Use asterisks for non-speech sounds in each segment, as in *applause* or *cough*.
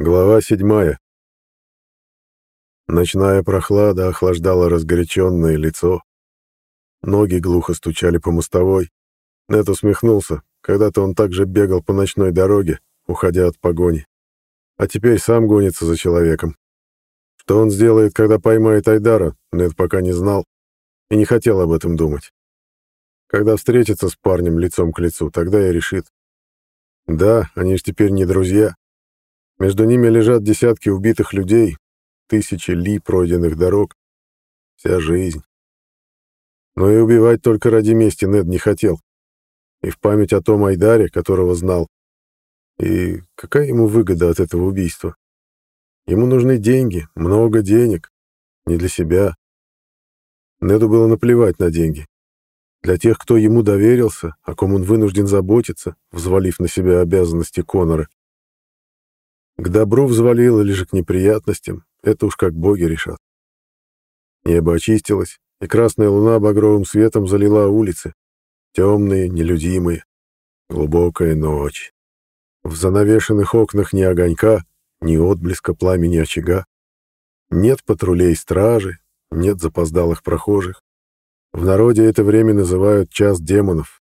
Глава седьмая. Ночная прохлада охлаждала разгоряченное лицо. Ноги глухо стучали по мостовой. Нет усмехнулся. Когда-то он также бегал по ночной дороге, уходя от погони. А теперь сам гонится за человеком. Что он сделает, когда поймает Айдара, Нет пока не знал и не хотел об этом думать. Когда встретится с парнем лицом к лицу, тогда и решит. Да, они ж теперь не друзья, между ними лежат десятки убитых людей, тысячи ли пройденных дорог, вся жизнь. Но и убивать только ради мести Нед не хотел. И в память о том Айдаре, которого знал. И какая ему выгода от этого убийства? Ему нужны деньги, много денег. Не для себя. Неду было наплевать на деньги. Для тех, кто ему доверился, о ком он вынужден заботиться, взвалив на себя обязанности Конора. К добру взвалил или же к неприятностям, это уж как боги решат. Небо очистилось, и красная луна багровым светом залила улицы. Темные, нелюдимые. Глубокая ночь. В занавешенных окнах ни огонька, ни отблеска пламени очага. Нет патрулей стражи, нет запоздалых прохожих. В народе это время называют «час демонов».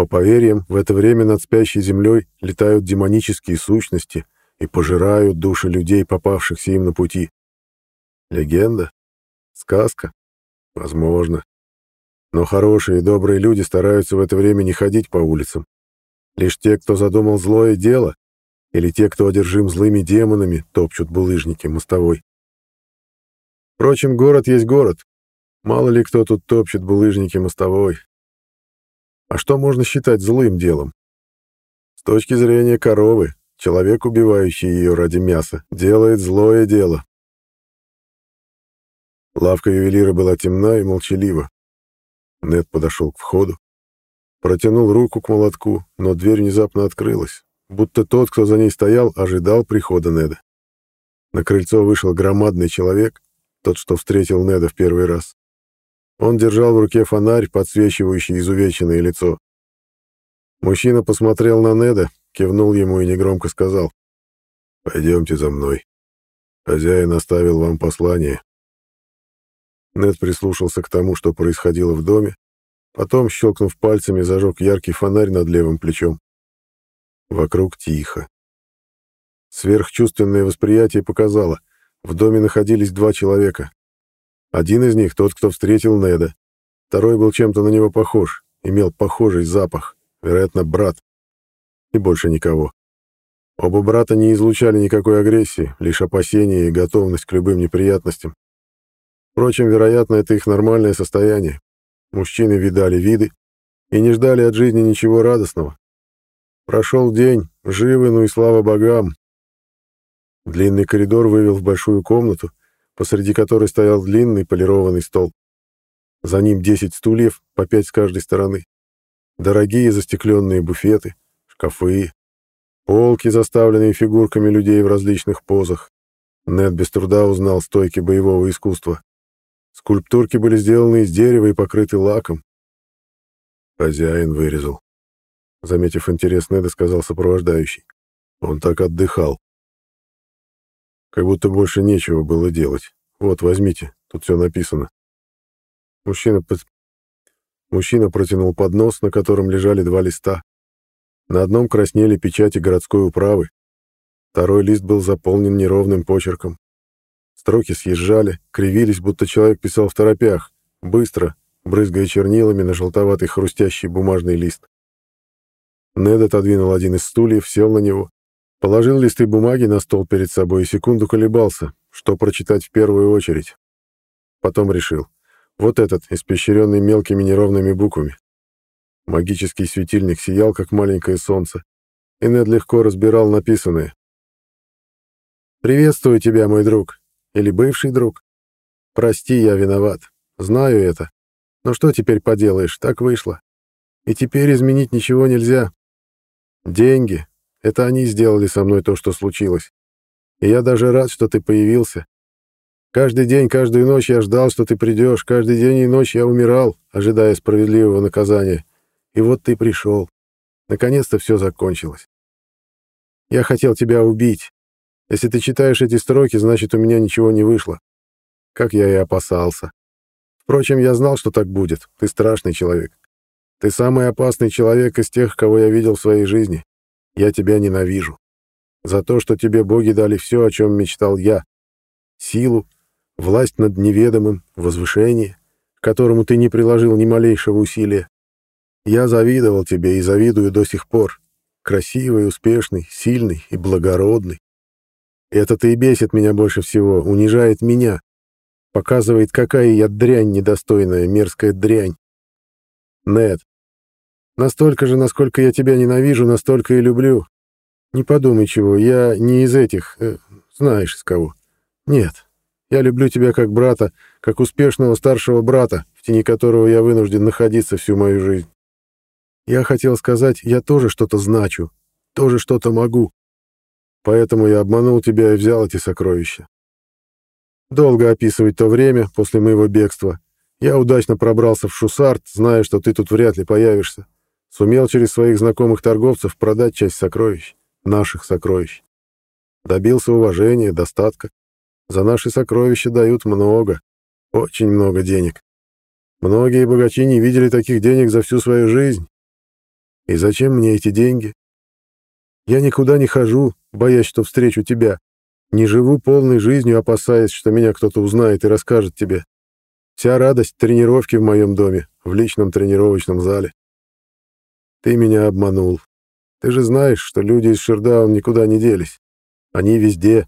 По поверьям, в это время над спящей землей летают демонические сущности и пожирают души людей, попавшихся им на пути. Легенда? Сказка? Возможно. Но хорошие и добрые люди стараются в это время не ходить по улицам. Лишь те, кто задумал злое дело, или те, кто одержим злыми демонами, топчут булыжники мостовой. Впрочем, город есть город. Мало ли кто тут топчет булыжники мостовой. А что можно считать злым делом? С точки зрения коровы, человек, убивающий ее ради мяса, делает злое дело. Лавка ювелира была темна и молчалива. Нед подошел к входу, протянул руку к молотку, но дверь внезапно открылась, будто тот, кто за ней стоял, ожидал прихода Неда. На крыльцо вышел громадный человек, тот, что встретил Неда в первый раз. Он держал в руке фонарь, подсвечивающий изувеченное лицо. Мужчина посмотрел на Неда, кивнул ему и негромко сказал. «Пойдемте за мной. Хозяин оставил вам послание». Нед прислушался к тому, что происходило в доме, потом, щелкнув пальцами, зажег яркий фонарь над левым плечом. Вокруг тихо. Сверхчувственное восприятие показало, в доме находились два человека, один из них — тот, кто встретил Неда. Второй был чем-то на него похож, имел похожий запах, вероятно, брат. И больше никого. Оба брата не излучали никакой агрессии, лишь опасения и готовность к любым неприятностям. Впрочем, вероятно, это их нормальное состояние. Мужчины видали виды и не ждали от жизни ничего радостного. Прошел день, живы, ну и слава богам. Длинный коридор вывел в большую комнату, посреди которой стоял длинный полированный стол. За ним 10 стульев, по пять с каждой стороны. Дорогие застекленные буфеты, шкафы, полки, заставленные фигурками людей в различных позах. Нед без труда узнал стойки боевого искусства. Скульптурки были сделаны из дерева и покрыты лаком. Хозяин вырезал. Заметив интерес Неда, сказал сопровождающий. Он так отдыхал. Как будто больше нечего было делать. Вот, возьмите, тут все написано. Мужчина, под... Мужчина протянул поднос, на котором лежали два листа. На одном краснели печати городской управы. Второй лист был заполнен неровным почерком. Строки съезжали, кривились, будто человек писал в торопях, быстро, брызгая чернилами на желтоватый хрустящий бумажный лист. Нед отодвинул один из стульев, сел на него Положил листы бумаги на стол перед собой и секунду колебался, что прочитать в первую очередь. Потом решил. Вот этот, испещренный мелкими неровными буквами. Магический светильник сиял, как маленькое солнце, и Нед легко разбирал написанное. «Приветствую тебя, мой друг. Или бывший друг. Прости, я виноват. Знаю это. Но что теперь поделаешь, так вышло. И теперь изменить ничего нельзя. Деньги, это они сделали со мной то, что случилось. И я даже рад, что ты появился. Каждый день, каждую ночь я ждал, что ты придешь. Каждый день и ночь я умирал, ожидая справедливого наказания. И вот ты пришел. Наконец-то все закончилось. Я хотел тебя убить. Если ты читаешь эти строки, значит, у меня ничего не вышло. Как я и опасался. Впрочем, я знал, что так будет. Ты страшный человек. Ты самый опасный человек из тех, кого я видел в своей жизни. Я тебя ненавижу. За то, что тебе боги дали все, о чем мечтал я. Силу, власть над неведомым, возвышение, к которому ты не приложил ни малейшего усилия. Я завидовал тебе и завидую до сих пор. Красивый, успешный, сильный и благородный. Это-то и бесит меня больше всего, унижает меня. Показывает, какая я дрянь недостойная, мерзкая дрянь. Нед, настолько же, насколько я тебя ненавижу, настолько и люблю. Не подумай чего, я не из этих, э, знаешь из кого. Нет, я люблю тебя как брата, как успешного старшего брата, в тени которого я вынужден находиться всю мою жизнь. Я хотел сказать, я тоже что-то значу, тоже что-то могу. Поэтому я обманул тебя и взял эти сокровища. Долго описывать то время после моего бегства. Я удачно пробрался в Шусарт, зная, что ты тут вряд ли появишься. Сумел через своих знакомых торговцев продать часть сокровищ, наших сокровищ. Добился уважения, достатка. За наши сокровища дают много, очень много денег. Многие богачи не видели таких денег за всю свою жизнь. И зачем мне эти деньги? Я никуда не хожу, боясь, что встречу тебя. Не живу полной жизнью, опасаясь, что меня кто-то узнает и расскажет тебе. Вся радость тренировки в моем доме, в личном тренировочном зале. Ты меня обманул. Ты же знаешь, что люди из Шердаун никуда не делись. Они везде,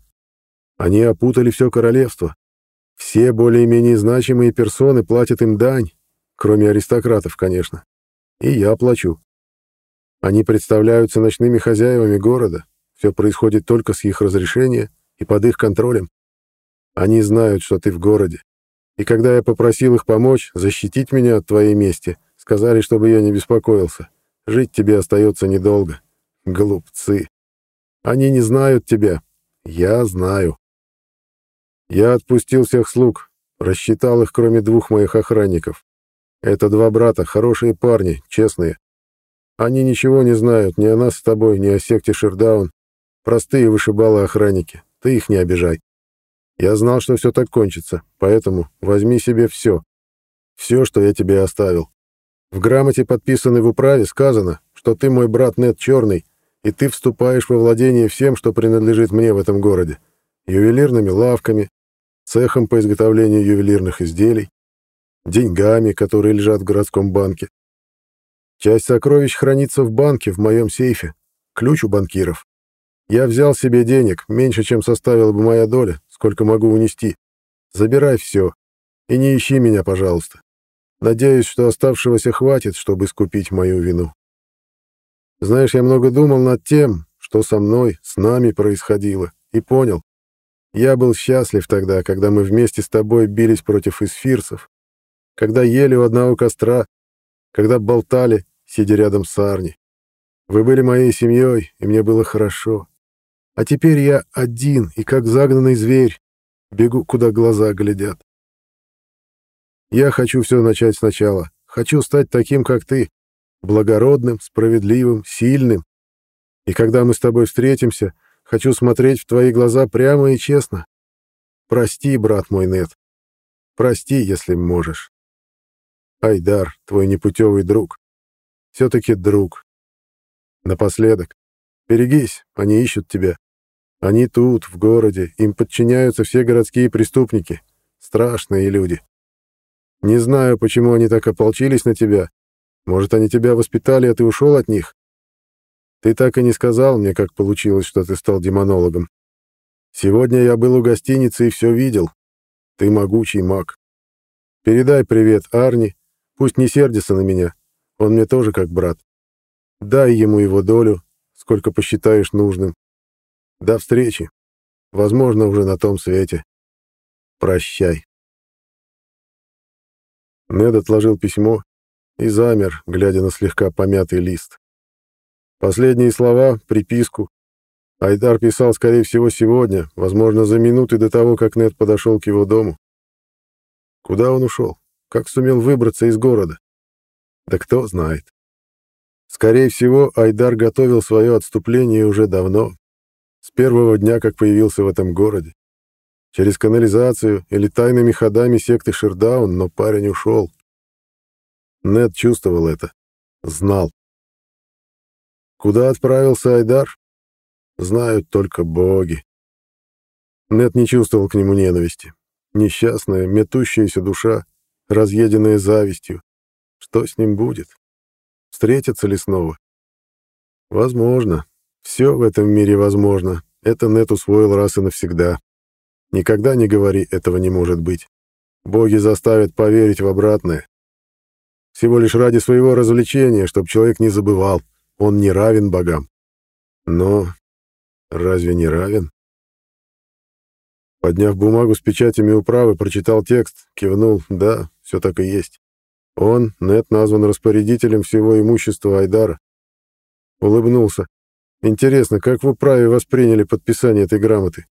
они опутали все королевство. Все более-менее значимые персоны платят им дань, кроме аристократов, конечно. И я плачу. Они представляются ночными хозяевами города. Все происходит только с их разрешения и под их контролем. Они знают, что ты в городе. И когда я попросил их помочь, защитить меня от твоей мести, сказали, чтобы я не беспокоился. Жить тебе остается недолго. Глупцы. Они не знают тебя. Я знаю. Я отпустил всех слуг, рассчитал их, кроме двух моих охранников. Это два брата, хорошие парни, честные. Они ничего не знают ни о нас с тобой, ни о секте Шердаун. Простые вышибалы-охранники, ты их не обижай. Я знал, что все так кончится, поэтому возьми себе все. Все, что я тебе оставил. В грамоте, подписанной в управе, сказано, что ты мой брат Нед Черный, и ты вступаешь во владение всем, что принадлежит мне в этом городе. Ювелирными лавками, цехом по изготовлению ювелирных изделий, деньгами, которые лежат в городском банке. Часть сокровищ хранится в банке, в моем сейфе. Ключ у банкиров. Я взял себе денег, меньше, чем составила бы моя доля, сколько могу унести. Забирай все. И не ищи меня, пожалуйста. Надеюсь, что оставшегося хватит, чтобы искупить мою вину. Знаешь, я много думал над тем, что со мной, с нами происходило, и понял, я был счастлив тогда, когда мы вместе с тобой бились против эсфирцев, когда ели у одного костра, когда болтали, сидя рядом с Арни. Вы были моей семьей, и мне было хорошо. А теперь я один, и как загнанный зверь, бегу, куда глаза глядят. Я хочу все начать сначала. Хочу стать таким, как ты, благородным, справедливым, сильным. И когда мы с тобой встретимся, Хочу смотреть в твои глаза прямо и честно. Прости, брат мой Нет. Прости, если можешь. Айдар, твой непутевый друг. Все-таки друг. Напоследок. Берегись, они ищут тебя. Они тут, в городе, им подчиняются все городские преступники. Страшные люди. Не знаю, почему они так ополчились на тебя. Может, они тебя воспитали, а ты ушел от них? Ты так и не сказал мне, как получилось, что ты стал демонологом. Сегодня я был у гостиницы и все видел. Ты могучий маг. Передай привет Арни, пусть не сердится на меня. Он мне тоже как брат. Дай ему его долю, сколько посчитаешь нужным. До встречи. Возможно, уже на том свете. Прощай. Нед отложил письмо и замер, глядя на слегка помятый лист. Последние слова, приписку. Айдар писал, скорее всего, сегодня, возможно, за минуты до того, как Нед подошел к его дому. Куда он ушел? Как сумел выбраться из города? Да кто знает. Скорее всего, Айдар готовил свое отступление уже давно, С первого дня, как появился в этом городе. Через канализацию или тайными ходами секты Шердаун, но парень ушел. Нед чувствовал это. Знал. Куда отправился Айдар? Знают только боги. Нед не чувствовал к нему ненависти. Несчастная, метущаяся душа, разъеденная завистью. Что с ним будет? Встретятся ли снова? Возможно. Все в этом мире возможно. Это Нет усвоил раз и навсегда. Никогда не говори, этого не может быть. Боги заставят поверить в обратное. Всего лишь ради своего развлечения, чтобы человек не забывал, он не равен богам. Но разве не равен? Подняв бумагу с печатями управы, прочитал текст, кивнул, да, все так и есть. Он, Нет, назван распорядителем всего имущества Айдара. Улыбнулся. Интересно, как в управе восприняли подписание этой грамоты?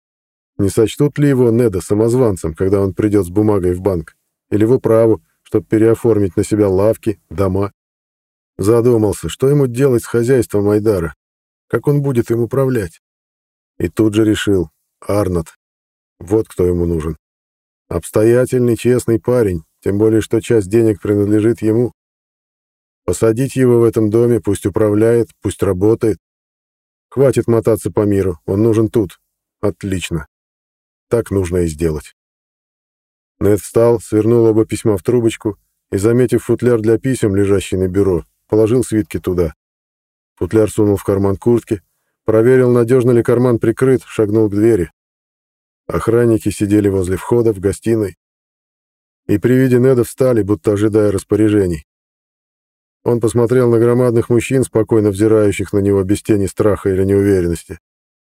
Не сочтут ли его Неда самозванцем, когда он придет с бумагой в банк? Или в управу, чтобы переоформить на себя лавки, дома? Задумался, что ему делать с хозяйством Айдара? Как он будет им управлять? И тут же решил. Арнот. Вот кто ему нужен. Обстоятельный, честный парень, тем более, что часть денег принадлежит ему. Посадить его в этом доме, пусть управляет, пусть работает. Хватит мотаться по миру, он нужен тут. Отлично. Так нужно и сделать. Нед встал, свернул оба письма в трубочку и, заметив футляр для писем, лежащий на бюро, положил свитки туда. Футляр сунул в карман куртки, проверил, надежно ли карман прикрыт, шагнул к двери. Охранники сидели возле входа в гостиной и при виде Неда встали, будто ожидая распоряжений. Он посмотрел на громадных мужчин, спокойно взирающих на него без тени страха или неуверенности.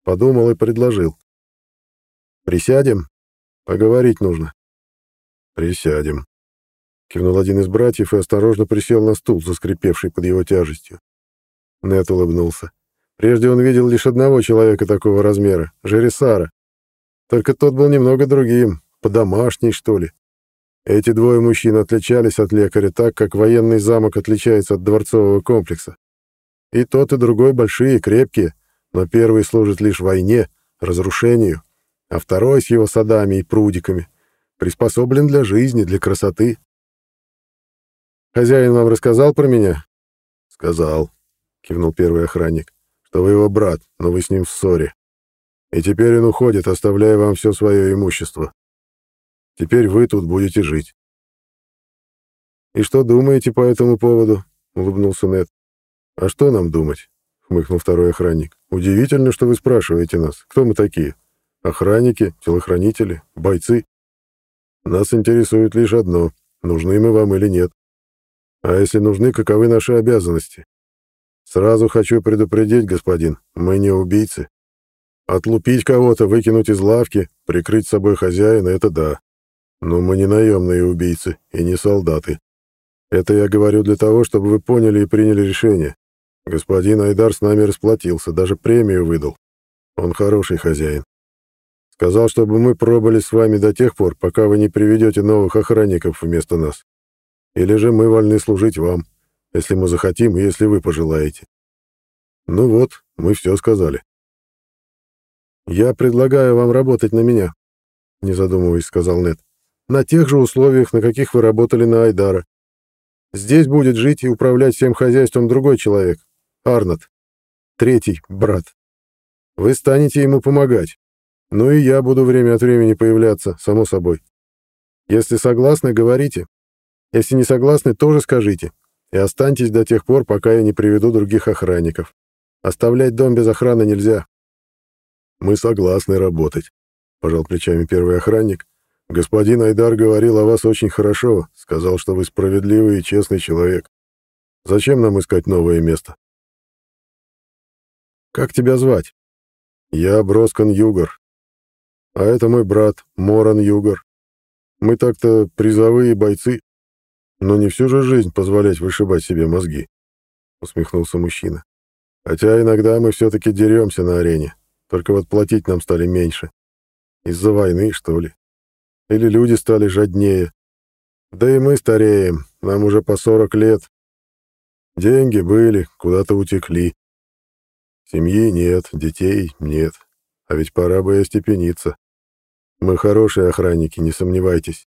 Подумал и предложил. «Присядем? Поговорить нужно». «Присядем», — кивнул один из братьев и осторожно присел на стул, заскрипевший под его тяжестью. Нет улыбнулся. Прежде он видел лишь одного человека такого размера — Жересара. Только тот был немного другим, по-домашней, что ли. Эти двое мужчин отличались от лекаря так, как военный замок отличается от дворцового комплекса. И тот, и другой большие, крепкие, но первый служит лишь войне, разрушению, а второй с его садами и прудиками приспособлен для жизни, для красоты. «Хозяин вам рассказал про меня?» «Сказал», — кивнул первый охранник, — «что вы его брат, но вы с ним в ссоре. И теперь он уходит, оставляя вам все свое имущество. Теперь вы тут будете жить. «И что думаете по этому поводу?» — улыбнулся Нед. «А что нам думать?» — хмыкнул второй охранник. «Удивительно, что вы спрашиваете нас. Кто мы такие? Охранники, телохранители, бойцы? Нас интересует лишь одно — нужны мы вам или нет. А если нужны, каковы наши обязанности? Сразу хочу предупредить, господин, мы не убийцы. Отлупить кого-то, выкинуть из лавки, прикрыть собой хозяина — это да. Но мы не наемные убийцы и не солдаты. Это я говорю для того, чтобы вы поняли и приняли решение. Господин Айдар с нами расплатился, даже премию выдал. Он хороший хозяин. Сказал, чтобы мы пробыли с вами до тех пор, пока вы не приведете новых охранников вместо нас. Или же мы вольны служить вам, если мы захотим и если вы пожелаете. Ну вот, мы все сказали. Я предлагаю вам работать на меня, не задумываясь, сказал Нед на тех же условиях, на каких вы работали на Айдара. Здесь будет жить и управлять всем хозяйством другой человек, Арнот, третий брат. Вы станете ему помогать. Ну и я буду время от времени появляться, само собой. Если согласны, говорите. Если не согласны, тоже скажите. И останьтесь до тех пор, пока я не приведу других охранников. Оставлять дом без охраны нельзя. Мы согласны работать, пожал плечами первый охранник Господин Айдар говорил о вас очень хорошо, сказал, что вы справедливый и честный человек. Зачем нам искать новое место? Как тебя звать? Я Броскан Югор. А это мой брат Моран Югор. Мы так-то призовые бойцы, но не всю же жизнь позволять вышибать себе мозги, усмехнулся мужчина. Хотя иногда мы все-таки деремся на арене, только вот платить нам стали меньше. Из-за войны, что ли? Или люди стали жаднее. Да и мы стареем, нам уже по 40 лет. Деньги были, куда-то утекли. Семьи нет, детей нет. А ведь пора бы и остепениться. Мы хорошие охранники, не сомневайтесь.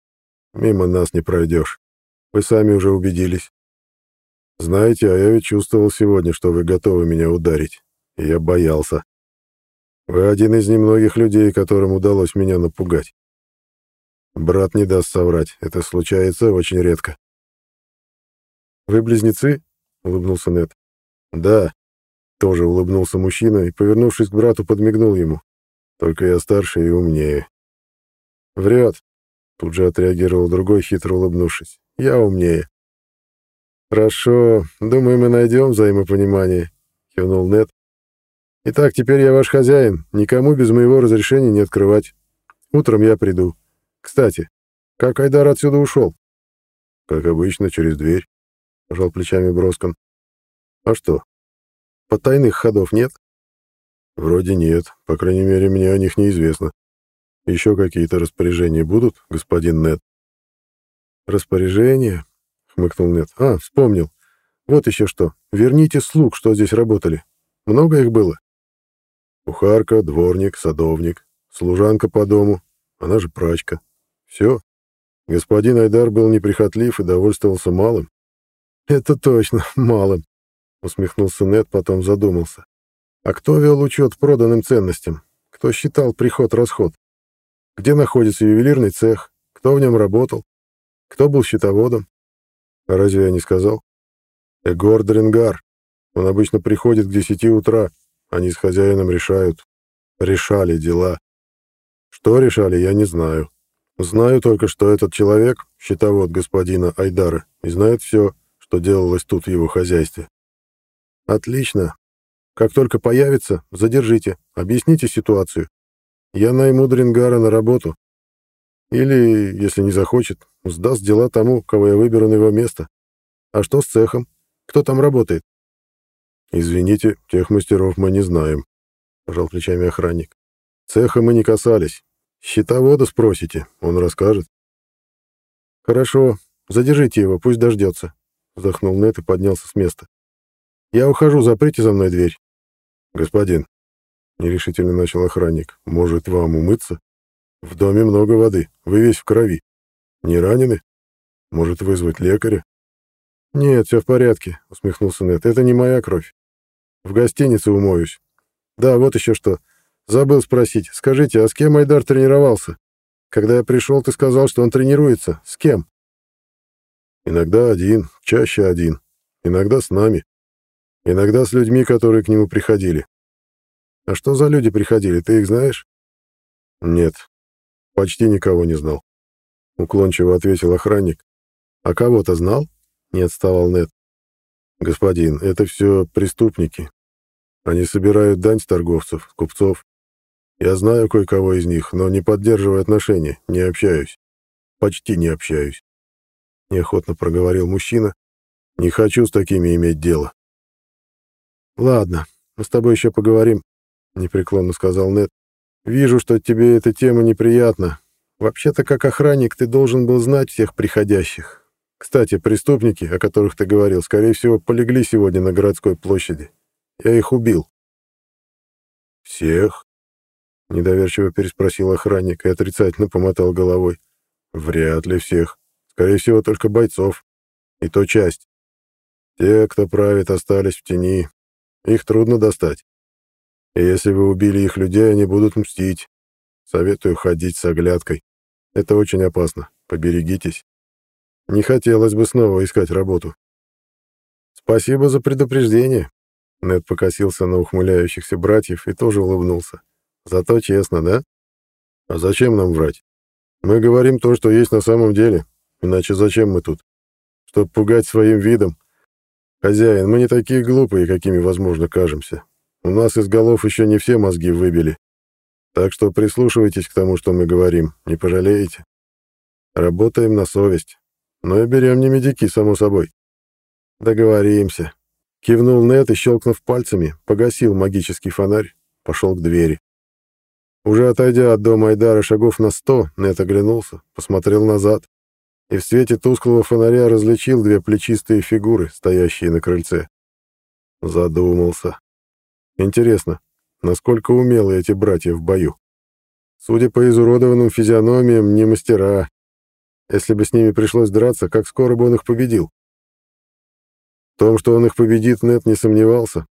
Мимо нас не пройдешь. Вы сами уже убедились. Знаете, а я ведь чувствовал сегодня, что вы готовы меня ударить. И я боялся. Вы один из немногих людей, которым удалось меня напугать. Брат не даст соврать, это случается очень редко. «Вы близнецы?» — улыбнулся Нед. «Да», — тоже улыбнулся мужчина и, повернувшись к брату, подмигнул ему. «Только я старше и умнее». «Врет», — тут же отреагировал другой, хитро улыбнувшись. «Я умнее». «Хорошо, думаю, мы найдем взаимопонимание», — кивнул Нед. «Итак, теперь я ваш хозяин, никому без моего разрешения не открывать. Утром я приду. Кстати, как Айдар отсюда ушел? Как обычно, через дверь, пожал плечами Броскан. А что? Потайных ходов нет? Вроде нет, по крайней мере, мне о них неизвестно. Еще какие-то распоряжения будут, господин Нет? Распоряжения? хмыкнул Нет. А, вспомнил. Вот еще что. Верните слуг, что здесь работали. Много их было? Кухарка, дворник, садовник, служанка по дому, она же прачка. Все. Господин Айдар был неприхотлив и довольствовался малым. Это точно, *laughs* малым, усмехнулся Нед, потом задумался. А кто вел учет проданным ценностям? Кто считал приход-расход? Где находится ювелирный цех? Кто в нем работал? Кто был счетоводом? А разве я не сказал? Эгор Дренгар. Он обычно приходит к десяти утра. Они с хозяином решают. Решали дела. Что решали, я не знаю. Знаю только, что этот человек — счетовод господина Айдара, и знает все, что делалось тут в его хозяйстве. Отлично. Как только появится, задержите, объясните ситуацию. Я найму Дрингара на работу. Или, если не захочет, сдаст дела тому, кого я выберу на его место. А что с цехом? Кто там работает? Извините, тех мастеров мы не знаем, пожал плечами охранник. Цеха мы не касались. Счетовода спросите, он расскажет. Хорошо, задержите его, пусть дождется. Вздохнул Нет и поднялся с места. Я ухожу, заприте за мной дверь. Господин, нерешительно начал охранник, может вам умыться? В доме много воды, вы весь в крови. Не ранены? Может вызвать лекаря? Нет, все в порядке, усмехнулся Нет. Это не моя кровь. В гостинице умоюсь. Да, вот еще что. Забыл спросить. Скажите, а с кем Айдар тренировался? Когда я пришел, ты сказал, что он тренируется. С кем? Иногда один, чаще один. Иногда с нами. Иногда с людьми, которые к нему приходили. А что за люди приходили, ты их знаешь? Нет, почти никого не знал. Уклончиво ответил охранник. А кого-то знал? Не отставал Нет. Господин, это все преступники. Они собирают дань с торговцев, купцов. Я знаю кое-кого из них, но не поддерживаю отношения, не общаюсь. Почти не общаюсь. Неохотно проговорил мужчина. Не хочу с такими иметь дело. Ладно, мы с тобой еще поговорим, непреклонно сказал Нед. Вижу, что тебе эта тема неприятна. Вообще-то, как охранник, ты должен был знать всех приходящих. Кстати, преступники, о которых ты говорил, скорее всего, полегли сегодня на городской площади. Я их убил. Всех? Недоверчиво переспросил охранник и отрицательно помотал головой. Вряд ли всех. Скорее всего, только бойцов. И то часть. Те, кто правит, остались в тени. Их трудно достать. И если вы убили их людей, они будут мстить. Советую ходить с оглядкой. Это очень опасно. Поберегитесь. Не хотелось бы снова искать работу. Спасибо за предупреждение. Нед покосился на ухмыляющихся братьев и тоже улыбнулся. Зато честно, да? А зачем нам врать? Мы говорим то, что есть на самом деле. Иначе зачем мы тут? Чтоб пугать своим видом. Хозяин, мы не такие глупые, какими, возможно, кажемся. У нас из голов еще не все мозги выбили. Так что прислушивайтесь к тому, что мы говорим, не пожалеете. Работаем на совесть. Но и берем не медики, само собой. Договоримся. Кивнул Нет и, щелкнув пальцами, погасил магический фонарь, пошел к двери. Уже отойдя от дома Айдара шагов на сто, Нет оглянулся, посмотрел назад и в свете тусклого фонаря различил две плечистые фигуры, стоящие на крыльце. Задумался. Интересно, насколько умелы эти братья в бою. Судя по изуродованным физиономиям, не мастера. Если бы с ними пришлось драться, как скоро бы он их победил? В том, что он их победит, Нет не сомневался.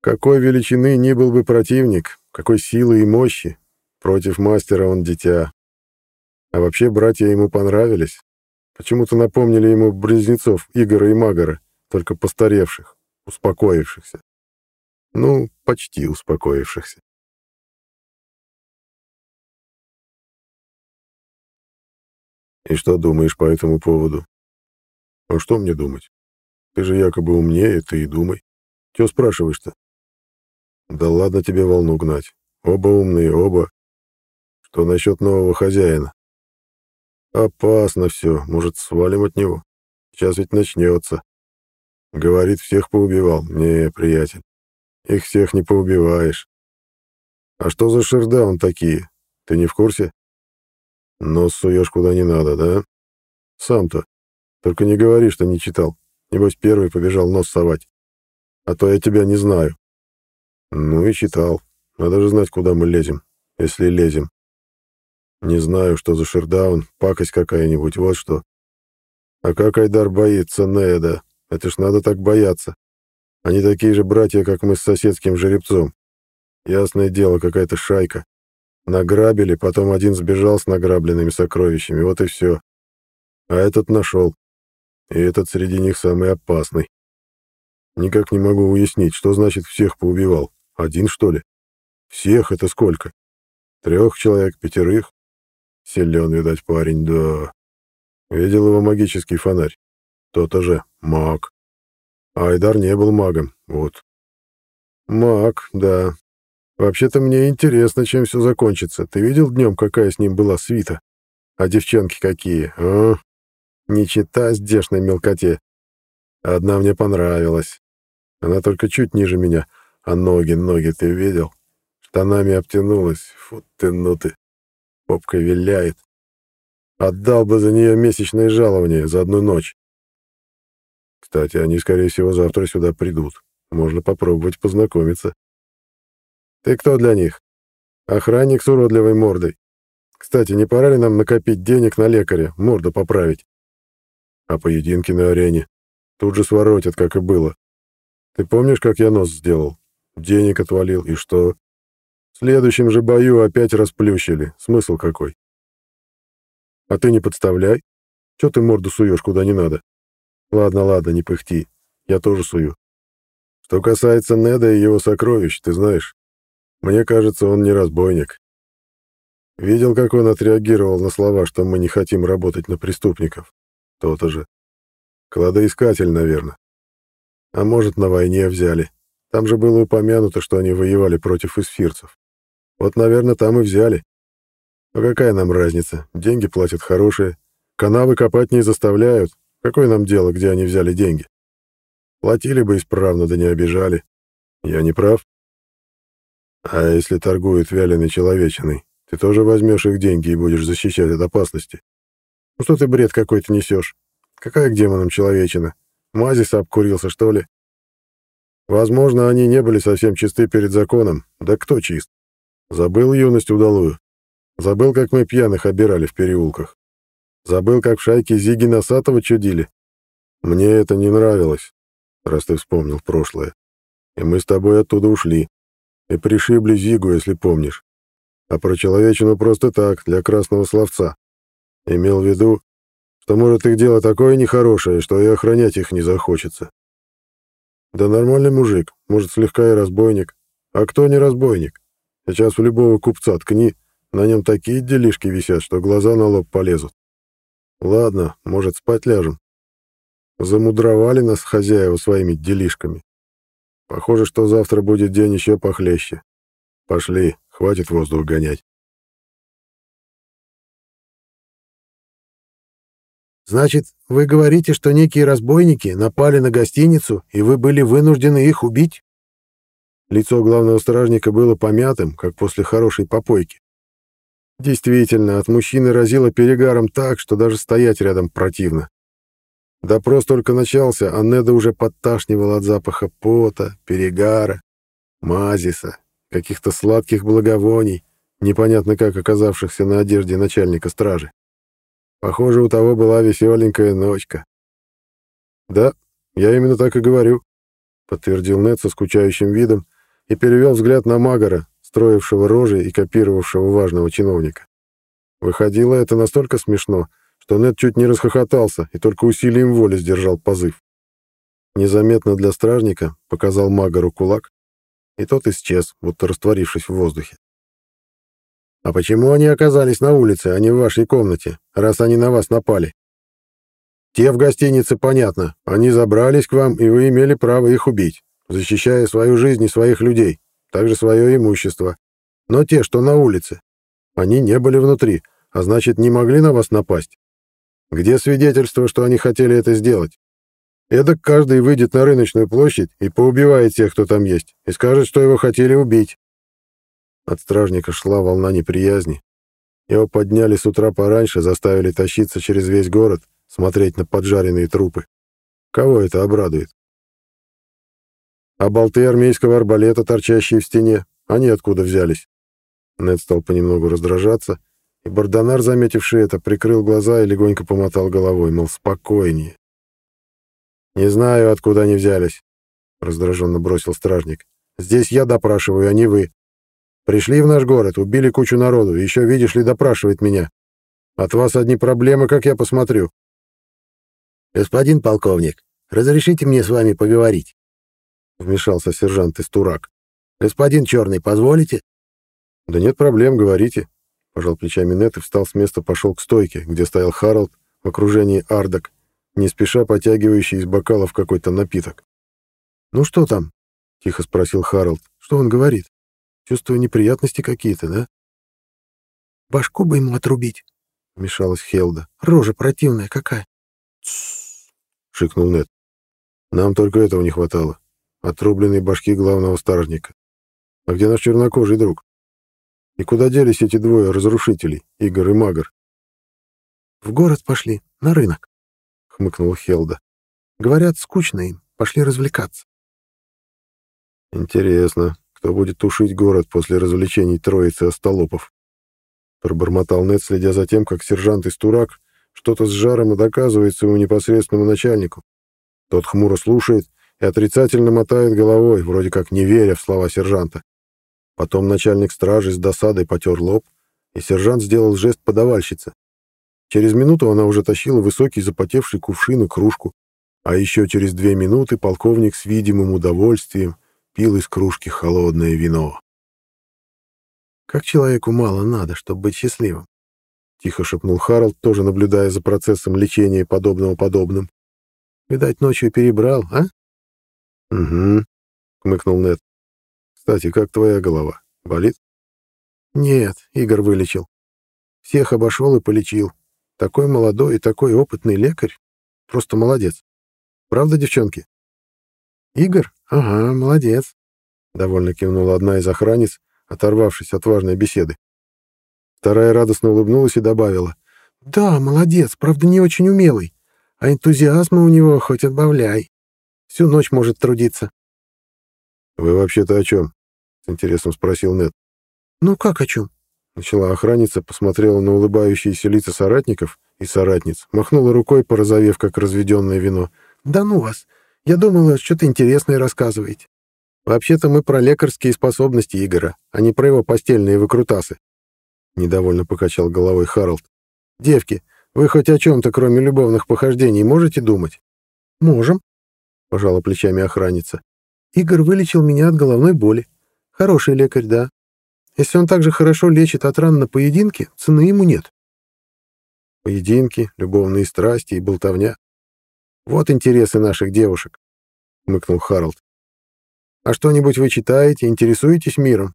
Какой величины ни был бы противник, какой силы и мощи, против мастера он дитя. А вообще братья ему понравились. Почему-то напомнили ему близнецов Игора и Магора, только постаревших, успокоившихся. Ну, почти успокоившихся. И что думаешь по этому поводу? А что мне думать? Ты же якобы умнее, ты и думай. Чего спрашиваешь-то? Да ладно тебе волну гнать. Оба умные, оба. Что насчет нового хозяина? Опасно все, может, свалим от него? Сейчас ведь начнется. Говорит, всех поубивал. Не, приятель, их всех не поубиваешь. А что за шердаун такие? Ты не в курсе? Нос суешь куда не надо, да? Сам-то. Только не говори, что не читал. Небось, первый побежал нос совать. А то я тебя не знаю. Ну и читал. Надо же знать, куда мы лезем, если лезем. Не знаю, что за шердаун, пакость какая-нибудь, вот что. А как Айдар боится Неда? Это ж надо так бояться. Они такие же братья, как мы с соседским жеребцом. Ясное дело, какая-то шайка. Награбили, потом один сбежал с награбленными сокровищами, вот и все. А этот нашел. И этот среди них самый опасный. Никак не могу уяснить, что значит всех поубивал. Один, что ли? Всех это сколько? Трех человек, пятерых? Силен, видать, парень, да. Видел его магический фонарь. То-то же, маг. Айдар не был магом, вот. Маг, да. Вообще-то мне интересно, чем все закончится. Ты видел днем, какая с ним была свита? А девчонки какие, а? Не чита здешней мелкоте. Одна мне понравилась. Она только чуть ниже меня. А ноги, ноги ты видел? Штанами обтянулась. Фу ты, ну ты. Попка виляет. Отдал бы за нее месячное жалование за одну ночь. Кстати, они, скорее всего, завтра сюда придут. Можно попробовать познакомиться. Ты кто для них? Охранник с уродливой мордой. Кстати, не пора ли нам накопить денег на лекаря, морду поправить? А поединки на арене? Тут же своротят, как и было. Ты помнишь, как я нос сделал? Денег отвалил, и что? В следующем же бою опять расплющили. Смысл какой? А ты не подставляй. Чё ты морду суешь куда не надо? Ладно, ладно, не пыхти. Я тоже сую. Что касается Неда и его сокровищ, ты знаешь, мне кажется, он не разбойник. Видел, как он отреагировал на слова, что мы не хотим работать на преступников? То-то же. Кладоискатель, наверное. А может, на войне взяли. Там же было упомянуто, что они воевали против эсфирцев. Вот, наверное, там и взяли. А какая нам разница? Деньги платят хорошие. Канавы копать не заставляют, Какое нам дело, где они взяли деньги? Платили бы исправно, да не обижали. Я не прав? А если торгуют вяленой человечиной, ты тоже возьмешь их деньги и будешь защищать от опасности? Ну что ты бред какой-то несешь? Какая к демонам человечина? Мазиса обкурился, что ли? Возможно, они не были совсем чисты перед законом. Да кто чист? Забыл юность удалую. Забыл, как мы пьяных обирали в переулках. Забыл, как в шайке Зиги Носатого чудили? Мне это не нравилось, раз ты вспомнил прошлое. И мы с тобой оттуда ушли. И пришибли Зигу, если помнишь. А про человечину просто так, для красного словца. Имел в виду, что может их дело такое нехорошее, что и охранять их не захочется. Да нормальный мужик, может, слегка и разбойник. А кто не разбойник? Сейчас в любого купца ткни, на нем такие делишки висят, что глаза на лоб полезут. Ладно, может, спать ляжем. Замудровали нас хозяева своими делишками. Похоже, что завтра будет день еще похлеще. Пошли, хватит воздух гонять. Значит, вы говорите, что некие разбойники напали на гостиницу, и вы были вынуждены их убить? Лицо главного стражника было помятым, как после хорошей попойки. Действительно, от мужчины разило перегаром так, что даже стоять рядом противно. Допрос только начался, а Неда уже подташнивал от запаха пота, перегара, мазиса каких-то сладких благовоний, непонятно как оказавшихся на одежде начальника стражи. Похоже, у того была веселенькая ночка. «Да, я именно так и говорю», — подтвердил Нед со скучающим видом и перевел взгляд на Магора, строившего рожи и копировавшего важного чиновника. Выходило это настолько смешно, что Нед чуть не расхохотался и только усилием воли сдержал позыв. Незаметно для стражника показал Магору кулак, и тот исчез, будто растворившись в воздухе. «А почему они оказались на улице, а не в вашей комнате, раз они на вас напали?» «Те в гостинице, понятно. Они забрались к вам, и вы имели право их убить, защищая свою жизнь и своих людей, также свое имущество. Но те, что на улице, они не были внутри, а значит, не могли на вас напасть. Где свидетельство, что они хотели это сделать? Эдак каждый выйдет на рыночную площадь и поубивает тех, кто там есть, и скажет, что его хотели убить. От стражника шла волна неприязни. Его подняли с утра пораньше, заставили тащиться через весь город, смотреть на поджаренные трупы. Кого это обрадует? А болты армейского арбалета, торчащие в стене, они откуда взялись? Нед стал понемногу раздражаться, и Бардонар, заметивший это, прикрыл глаза и легонько помотал головой, мол, спокойнее. «Не знаю, откуда они взялись», — раздраженно бросил стражник. «Здесь я допрашиваю, а не вы. Пришли в наш город, убили кучу народу, еще, видишь ли, допрашивает меня. От вас одни проблемы, как я посмотрю». «Господин полковник, разрешите мне с вами поговорить?» — вмешался сержант Истурак. «Господин Черный, позволите?» «Да нет проблем, говорите», — пожал плечами Нет и встал с места, пошел к стойке, где стоял Харалд в окружении ардок, не спеша потягивающий из бокалов какой-то напиток. «Ну что там?» — тихо спросил Харалд. «Что он говорит? Чувствую неприятности какие-то, да?» «Башку бы ему отрубить», — вмешалась Хелда. «Рожа противная какая». «Тссс», — шикнул Нет. «Нам только этого не хватало. Отрубленной башки главного стражника. А где наш чернокожий друг? И куда делись эти двое разрушителей, Игорь и Магар?» «В город пошли, на рынок» хмыкнул Хелда. Говорят, скучно им, пошли развлекаться. Интересно, кто будет тушить город после развлечений троицы остолопов? Пробормотал Нед, следя за тем, как сержант из Турак что-то с жаром и доказывает своему непосредственному начальнику. Тот хмуро слушает и отрицательно мотает головой, вроде как не веря в слова сержанта. Потом начальник стражи с досадой потер лоб, и сержант сделал жест подавальщицы. Через минуту она уже тащила высокий запотевший кувшин и кружку, а еще через две минуты полковник с видимым удовольствием пил из кружки холодное вино. «Как человеку мало надо, чтобы быть счастливым», — тихо шепнул Харалд, тоже наблюдая за процессом лечения подобного подобным. «Видать, ночью перебрал, а?» «Угу», — хмыкнул Нед. «Кстати, как твоя голова? Болит?» «Нет, Игорь вылечил. Всех обошел и полечил. Такой молодой и такой опытный лекарь. Просто молодец. Правда, девчонки? Игорь? Ага, молодец. Довольно кивнула одна из охранниц, оторвавшись от важной беседы. Вторая радостно улыбнулась и добавила. Да, молодец, правда, не очень умелый. А энтузиазма у него хоть отбавляй. Всю ночь может трудиться. «Вы вообще-то о чем?» — с интересом спросил Нед. «Ну как о чем? Начала охранница, посмотрела на улыбающиеся лица соратников и соратниц, махнула рукой, порозовев, как разведенное вино. «Да ну вас! Я думала, что-то интересное рассказываете. Вообще-то мы про лекарские способности Игора, а не про его постельные выкрутасы». Недовольно покачал головой Харалд. «Девки, вы хоть о чем-то, кроме любовных похождений, можете думать?» «Можем», — пожала плечами охранница. «Игорь вылечил меня от головной боли. Хороший лекарь, да, если он также хорошо лечит от ран на поединке, цены ему нет. Поединки, любовные страсти и болтовня. Вот интересы наших девушек, — мыкнул Харалд. А что-нибудь вы читаете, интересуетесь миром?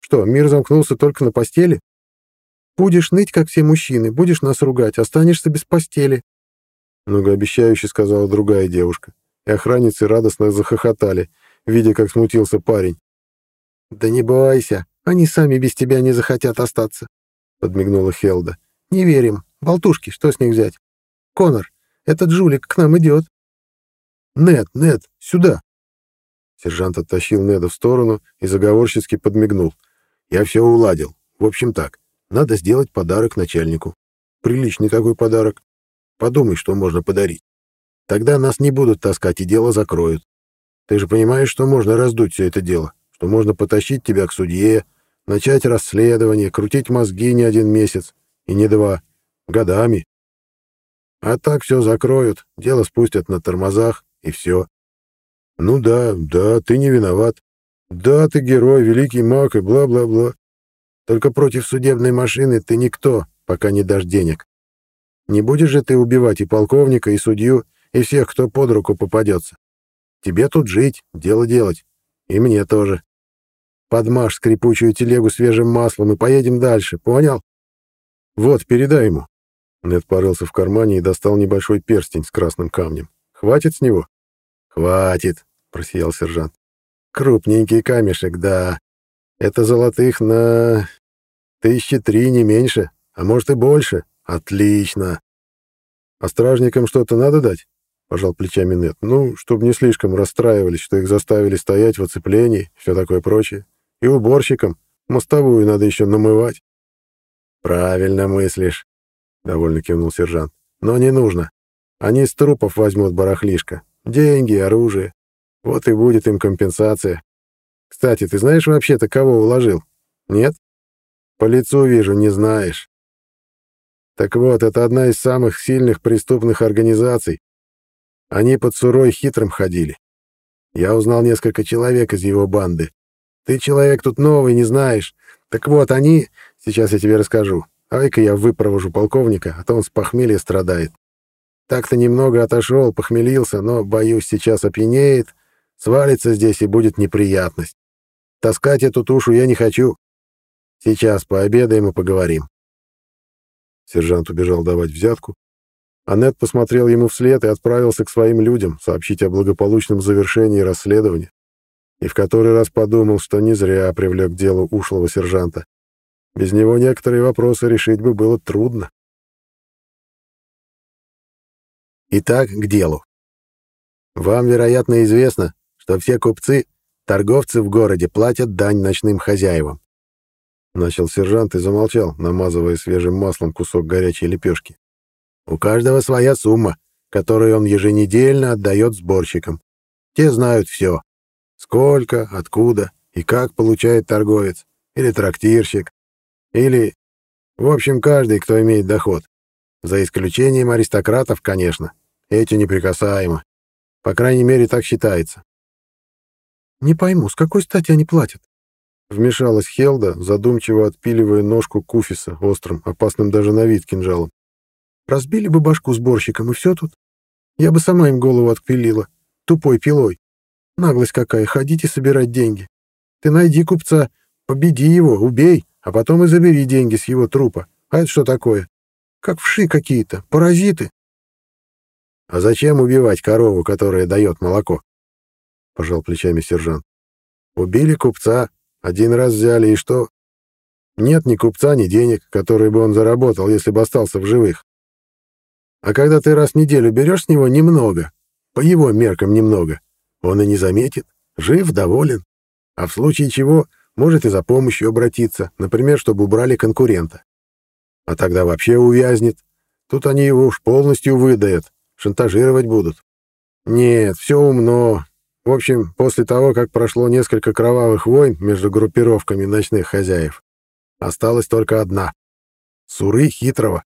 Что, мир замкнулся только на постели? Будешь ныть, как все мужчины, будешь нас ругать, останешься без постели. Многообещающе сказала другая девушка, охранницы радостно захохотали, видя, как смутился парень. «Да не бойся, они сами без тебя не захотят остаться», — подмигнула Хелда. «Не верим. Болтушки, что с них взять? Конор, этот жулик к нам идет». «Нет, нет, сюда!» Сержант оттащил Неда в сторону и заговорщицки подмигнул. «Я все уладил. В общем так, надо сделать подарок начальнику. Приличный такой подарок. Подумай, что можно подарить. Тогда нас не будут таскать и дело закроют. Ты же понимаешь, что можно раздуть все это дело, что можно потащить тебя к судье, начать расследование, крутить мозги не один месяц и не два, годами. А так все закроют, дело спустят на тормозах, и все. Ну да, да, ты не виноват. Да, ты герой, великий маг и бла-бла-бла. Только против судебной машины ты никто, пока не дашь денег. Не будешь же ты убивать и полковника, и судью, и всех, кто под руку попадется. Тебе тут жить, дело делать. И мне тоже. Подмажь скрипучую телегу свежим маслом и поедем дальше, понял? Вот, передай ему. Нед порылся в кармане и достал небольшой перстень с красным камнем. Хватит с него? Хватит, — просиял сержант. «Крупненький камешек, да. Это золотых на... тысячи три, не меньше, а может и больше. Отлично. А стражникам что-то надо дать?» — пожал плечами Нет. «Ну, чтобы не слишком расстраивались, что их заставили стоять в оцеплении, все такое прочее. И уборщикам мостовую надо еще намывать». «Правильно мыслишь», — довольно кивнул сержант. «Но не нужно. Они с трупов возьмут барахлишко. Деньги, оружие. Вот и будет им компенсация. Кстати, ты знаешь вообще-то, кого уложил? Нет? По лицу вижу, не знаешь. Так вот, это одна из самых сильных преступных организаций. Они под Сурой хитрым ходили. Я узнал несколько человек из его банды. Ты человек тут новый, не знаешь. Так вот, они... Сейчас я тебе расскажу. Ай-ка я выпровожу полковника, а то он с похмелья страдает. Так-то немного отошел, похмелился, но, боюсь, сейчас опьянеет, Свалится здесь, и будет неприятность. Таскать эту тушу я не хочу. Сейчас пообедаем и поговорим. Сержант убежал давать взятку. Аннет посмотрел ему вслед и отправился к своим людям сообщить о благополучном завершении расследования. И в который раз подумал, что не зря привлек к делу ушлого сержанта. Без него некоторые вопросы решить бы было трудно. Итак, к делу. Вам, вероятно, известно, что все купцы, торговцы в городе платят дань ночным хозяевам. Начал сержант и замолчал, намазывая свежим маслом кусок горячей лепешки. У каждого своя сумма, которую он еженедельно отдает сборщикам. Те знают все. Сколько, откуда и как получает торговец, или трактирщик, или... В общем, каждый, кто имеет доход. За исключением аристократов, конечно. Эти неприкасаемы. По крайней мере, так считается. «Не пойму, с какой стати они платят?» Вмешалась Хелда, задумчиво отпиливая ножку куфиса острым, опасным даже на вид кинжалом. «Разбили бы башку сборщиком, и все тут. Я бы сама им голову отпилила, тупой пилой. Наглость какая, ходите собирать деньги. Ты найди купца, победи его, убей, а потом и забери деньги с его трупа. А это что такое? Как вши какие-то, паразиты». «А зачем убивать корову, которая дает молоко?» — пожал плечами сержант. «Убили купца, один раз взяли, и что? Нет ни купца, ни денег, которые бы он заработал, если бы остался в живых. А когда ты раз в неделю берешь с него немного, по его меркам немного, он и не заметит, жив, доволен, а в случае чего может и за помощью обратиться, например, чтобы убрали конкурента. А тогда вообще увязнет. Тут они его уж полностью выдают, шантажировать будут. Нет, все умно, в общем, после того, как прошло несколько кровавых войн между группировками ночных хозяев, осталась только одна — Суры Хитрого.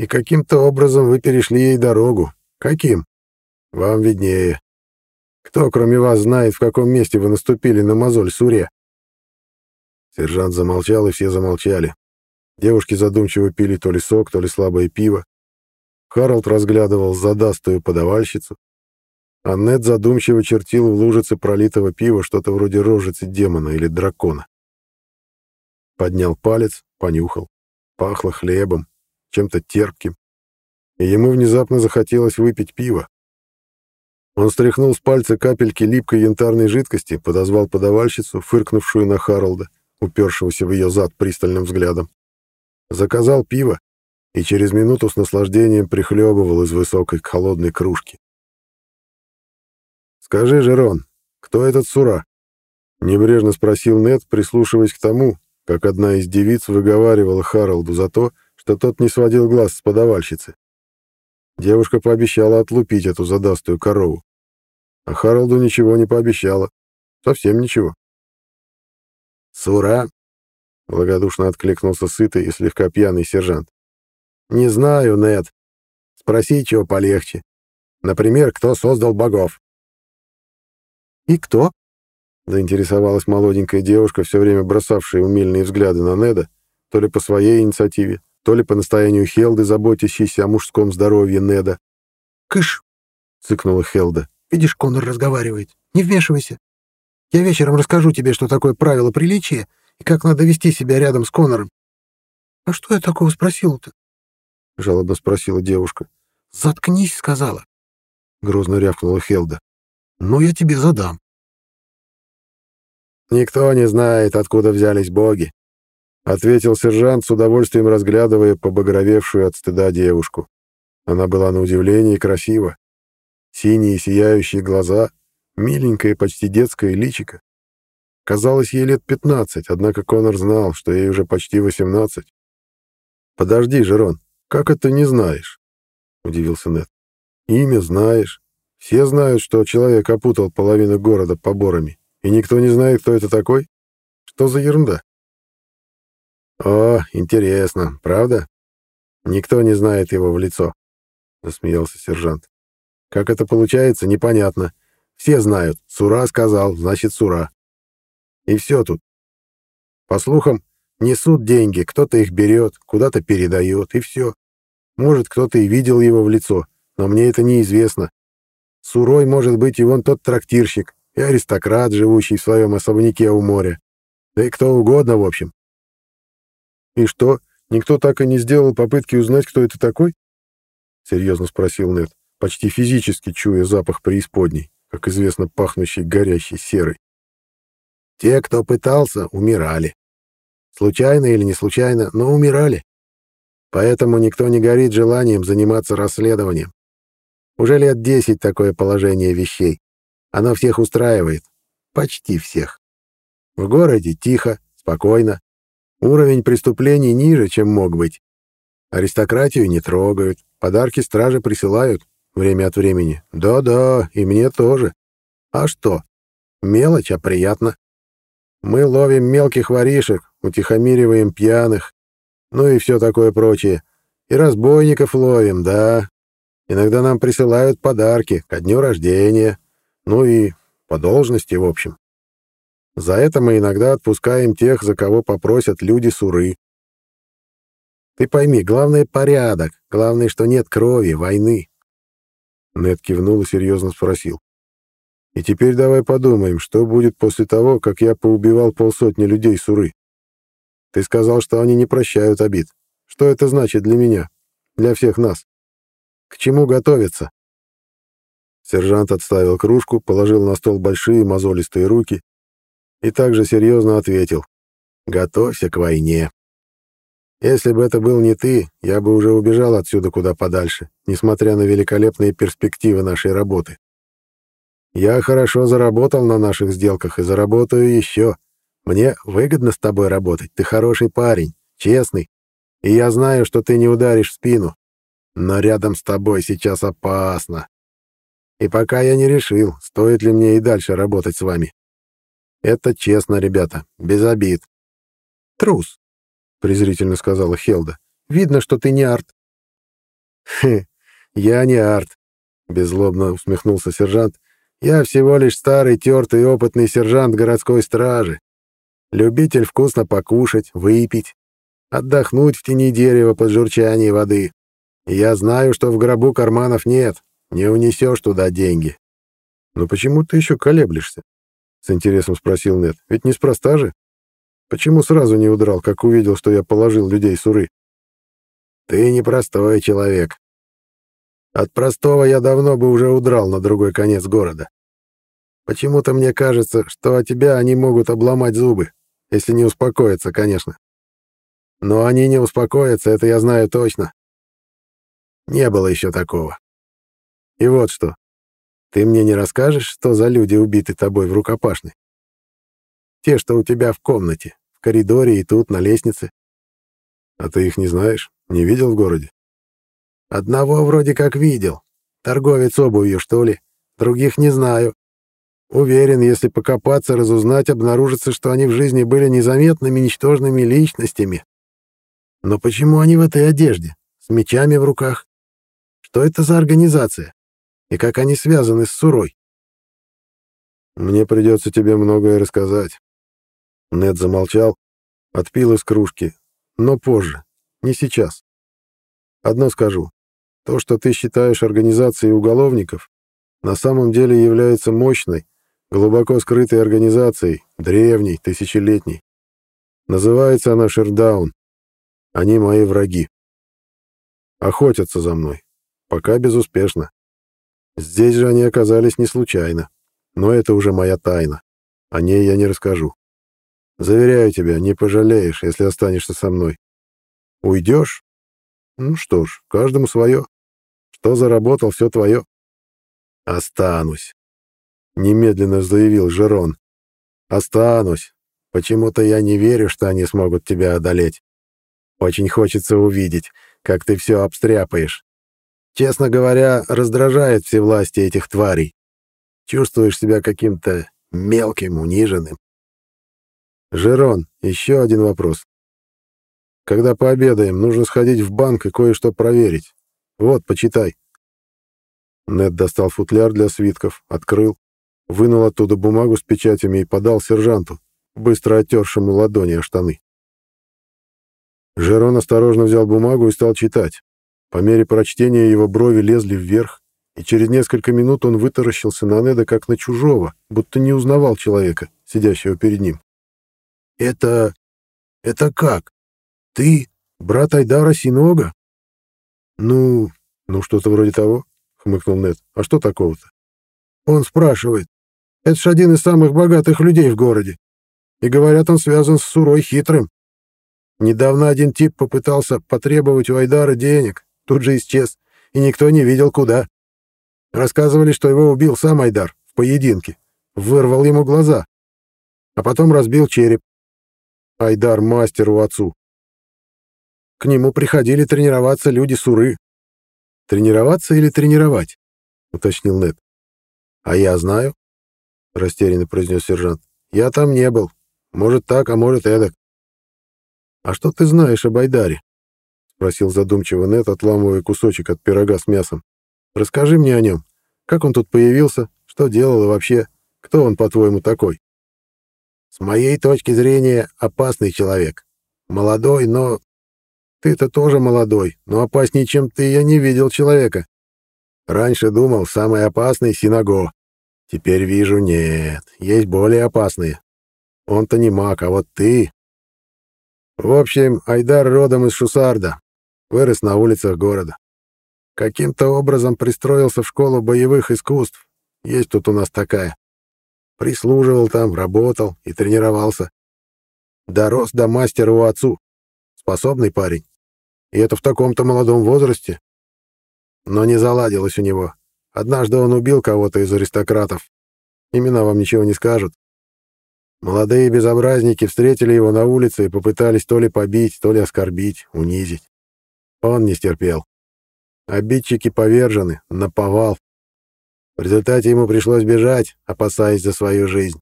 И каким-то образом вы перешли ей дорогу. Каким? Вам виднее. Кто, кроме вас, знает, в каком месте вы наступили на мозоль Суре? Сержант замолчал, и все замолчали. Девушки задумчиво пили то ли сок, то ли слабое пиво. Харалд разглядывал задастую подавальщицу, Аннет задумчиво чертил в лужице пролитого пива что-то вроде рожицы демона или дракона. Поднял палец, понюхал. Пахло хлебом, чем-то терпким. И ему внезапно захотелось выпить пиво. Он стряхнул с пальца капельки липкой янтарной жидкости, подозвал подавальщицу, фыркнувшую на Харолда, упершегося в ее зад пристальным взглядом. Заказал пиво и через минуту с наслаждением прихлебывал из высокой холодной кружки. «Скажи, Жерон, Кто этот Сура?» Небрежно спросил Нед, прислушиваясь к тому, как одна из девиц выговаривала Харалду за то, что тот не сводил глаз с подавальщицы. Девушка пообещала отлупить эту задастую корову. А Харалду ничего не пообещала. Совсем ничего. «Сура?» — благодушно откликнулся сытый и слегка пьяный сержант. «Не знаю, Нед. Спроси, чего полегче. Например, кто создал богов?» «И кто?» — заинтересовалась молоденькая девушка, все время бросавшая умильные взгляды на Неда, то ли по своей инициативе, то ли по настоянию Хелды, заботящейся о мужском здоровье Неда. «Кыш!» — цыкнула Хелда. «Видишь, Конор разговаривает. Не вмешивайся. Я вечером расскажу тебе, что такое правило приличия и как надо вести себя рядом с Конором». «А что я такого спросила-то?» — жалобно спросила девушка. «Заткнись», — сказала. Грозно рявкнула Хелда. «Ну, я тебе задам». «Никто не знает, откуда взялись боги», — ответил сержант, с удовольствием разглядывая побагровевшую от стыда девушку. Она была на удивление красива. Синие сияющие глаза, миленькое, почти детское личико. Казалось, ей лет пятнадцать, однако Конор знал, что ей уже почти восемнадцать. «Подожди, Жерон, как это не знаешь?» — удивился Нед. «Имя знаешь. Все знают, что человек опутал половину города поборами, и никто не знает, кто это такой? Что за ерунда?» «О, интересно, правда? Никто не знает его в лицо», — засмеялся сержант. «Как это получается, непонятно. Все знают. Сура сказал, значит, Сура. И все тут. По слухам, несут деньги, кто-то их берет, куда-то передает, и все. Может, кто-то и видел его в лицо, но мне это неизвестно. Сурой может быть и вон тот трактирщик, и аристократ, живущий в своем особняке у моря. Да и кто угодно, в общем. «И что, никто так и не сделал попытки узнать, кто это такой?» — серьезно спросил Нед, почти физически чуя запах преисподней, как известно, пахнущий горящей серой. «Те, кто пытался, умирали. Случайно или не случайно, но умирали. Поэтому никто не горит желанием заниматься расследованием. Уже лет десять такое положение вещей. Оно всех устраивает. Почти всех. В городе тихо, спокойно, Уровень преступлений ниже, чем мог быть. Аристократию не трогают, подарки стражи присылают время от времени. Да-да, и мне тоже. А что? Мелочь, а приятно. Мы ловим мелких воришек, утихомириваем пьяных, ну и все такое прочее. И разбойников ловим, да. Иногда нам присылают подарки ко дню рождения, ну и по должности, в общем. За это мы иногда отпускаем тех, за кого попросят люди суры. Ты пойми, главное — порядок, главное, что нет крови, войны. Нед кивнул и серьезно спросил. И теперь давай подумаем, что будет после того, как я поубивал полсотни людей суры. Ты сказал, что они не прощают обид. Что это значит для меня, для всех нас? К чему готовиться? Сержант отставил кружку, положил на стол большие мозолистые руки и также серьезно ответил. «Готовься к войне. Если бы это был не ты, я бы уже убежал отсюда куда подальше, несмотря на великолепные перспективы нашей работы. Я хорошо заработал на наших сделках и заработаю еще. Мне выгодно с тобой работать, ты хороший парень, честный, и я знаю, что ты не ударишь в спину. Но рядом с тобой сейчас опасно. И пока я не решил, стоит ли мне и дальше работать с вами. Это честно, ребята, без обид. Трус, презрительно сказала Хелда. Видно, что ты не арт. Хе, я не арт, беззлобно усмехнулся сержант. Я всего лишь старый, тертый, опытный сержант городской стражи. Любитель вкусно покушать, выпить, отдохнуть в тени дерева под журчание воды. Я знаю, что в гробу карманов нет, не унесешь туда деньги. Но почему ты еще колеблешься? — с интересом спросил Нед. «Ведь неспроста же? Почему сразу не удрал, как увидел, что я положил людей суры?» «Ты непростой человек. От простого я давно бы уже удрал на другой конец города. Почему-то мне кажется, что от тебя они могут обломать зубы, если не успокоятся, конечно. Но они не успокоятся, это я знаю точно. Не было еще такого. И вот что. Ты мне не расскажешь, что за люди убиты тобой в рукопашной? Те, что у тебя в комнате, в коридоре и тут, на лестнице. А ты их не знаешь? Не видел в городе? Одного вроде как видел. Торговец обувью, что ли. Других не знаю. Уверен, если покопаться, разузнать, обнаружится, что они в жизни были незаметными, ничтожными личностями. Но почему они в этой одежде, с мечами в руках? Что это за организация? И как они связаны с Сурой? Мне придется тебе многое рассказать. Нед замолчал, отпил из кружки, но позже, не сейчас. Одно скажу. То, что ты считаешь организацией уголовников, на самом деле является мощной, глубоко скрытой организацией, древней, тысячелетней. Называется она Шердаун. Они мои враги. Охотятся за мной. Пока безуспешно. Здесь же они оказались не случайно. Но это уже моя тайна. О ней я не расскажу. Заверяю тебя, не пожалеешь, если останешься со мной. Уйдешь? Ну что ж, каждому свое. Что заработал, все твое. Останусь. Немедленно заявил Жерон. Останусь. Почему-то я не верю, что они смогут тебя одолеть. Очень хочется увидеть, как ты все обстряпаешь. Честно говоря, раздражает все власти этих тварей. Чувствуешь себя каким-то мелким, униженным. Жерон, еще один вопрос. Когда пообедаем, нужно сходить в банк и кое-что проверить. Вот, почитай. Нед достал футляр для свитков, открыл, вынул оттуда бумагу с печатями и подал сержанту, быстро оттершему ладони о штаны. Жерон осторожно взял бумагу и стал читать. По мере прочтения его брови лезли вверх, и через несколько минут он вытаращился на Неда как на чужого, будто не узнавал человека, сидящего перед ним. «Это... это как? Ты брат Айдара Синога?» «Ну... ну что-то вроде того», — хмыкнул Нед. «А что такого-то?» Он спрашивает. «Это ж один из самых богатых людей в городе. И говорят, он связан с Сурой Хитрым. Недавно один тип попытался потребовать у Айдара денег, тут же исчез, и никто не видел, куда. Рассказывали, что его убил сам Айдар в поединке, вырвал ему глаза, а потом разбил череп. Айдар мастеру отцу. К нему приходили тренироваться люди Суры. «Тренироваться или тренировать?» — уточнил Нед. «А я знаю», — растерянно произнес сержант. «Я там не был. Может так, а может эдак. «А что ты знаешь об Айдаре?» — спросил задумчиво Нет, отламывая кусочек от пирога с мясом. «Расскажи мне о нем. Как он тут появился? Что делал и вообще? Кто он, по-твоему, такой?» «С моей точки зрения, опасный человек. Молодой, но... Ты-то тоже молодой, но опаснее, чем ты, я не видел человека. Раньше думал, самый опасный — Синаго. Теперь вижу, нет, есть более опасные. Он-то не маг, а вот ты в общем, Айдар родом из Шусарда, вырос на улицах города. Каким-то образом пристроился в школу боевых искусств. Есть тут у нас такая. Прислуживал там, работал и тренировался. Дорос до мастера у отцу. Способный парень. И это в таком-то молодом возрасте. Но не заладилось у него. Однажды он убил кого-то из аристократов. Имена вам ничего не скажут. Молодые безобразники встретили его на улице и попытались то ли побить, то ли оскорбить, унизить. Он не стерпел. Обидчики повержены, наповал. В результате ему пришлось бежать, опасаясь за свою жизнь.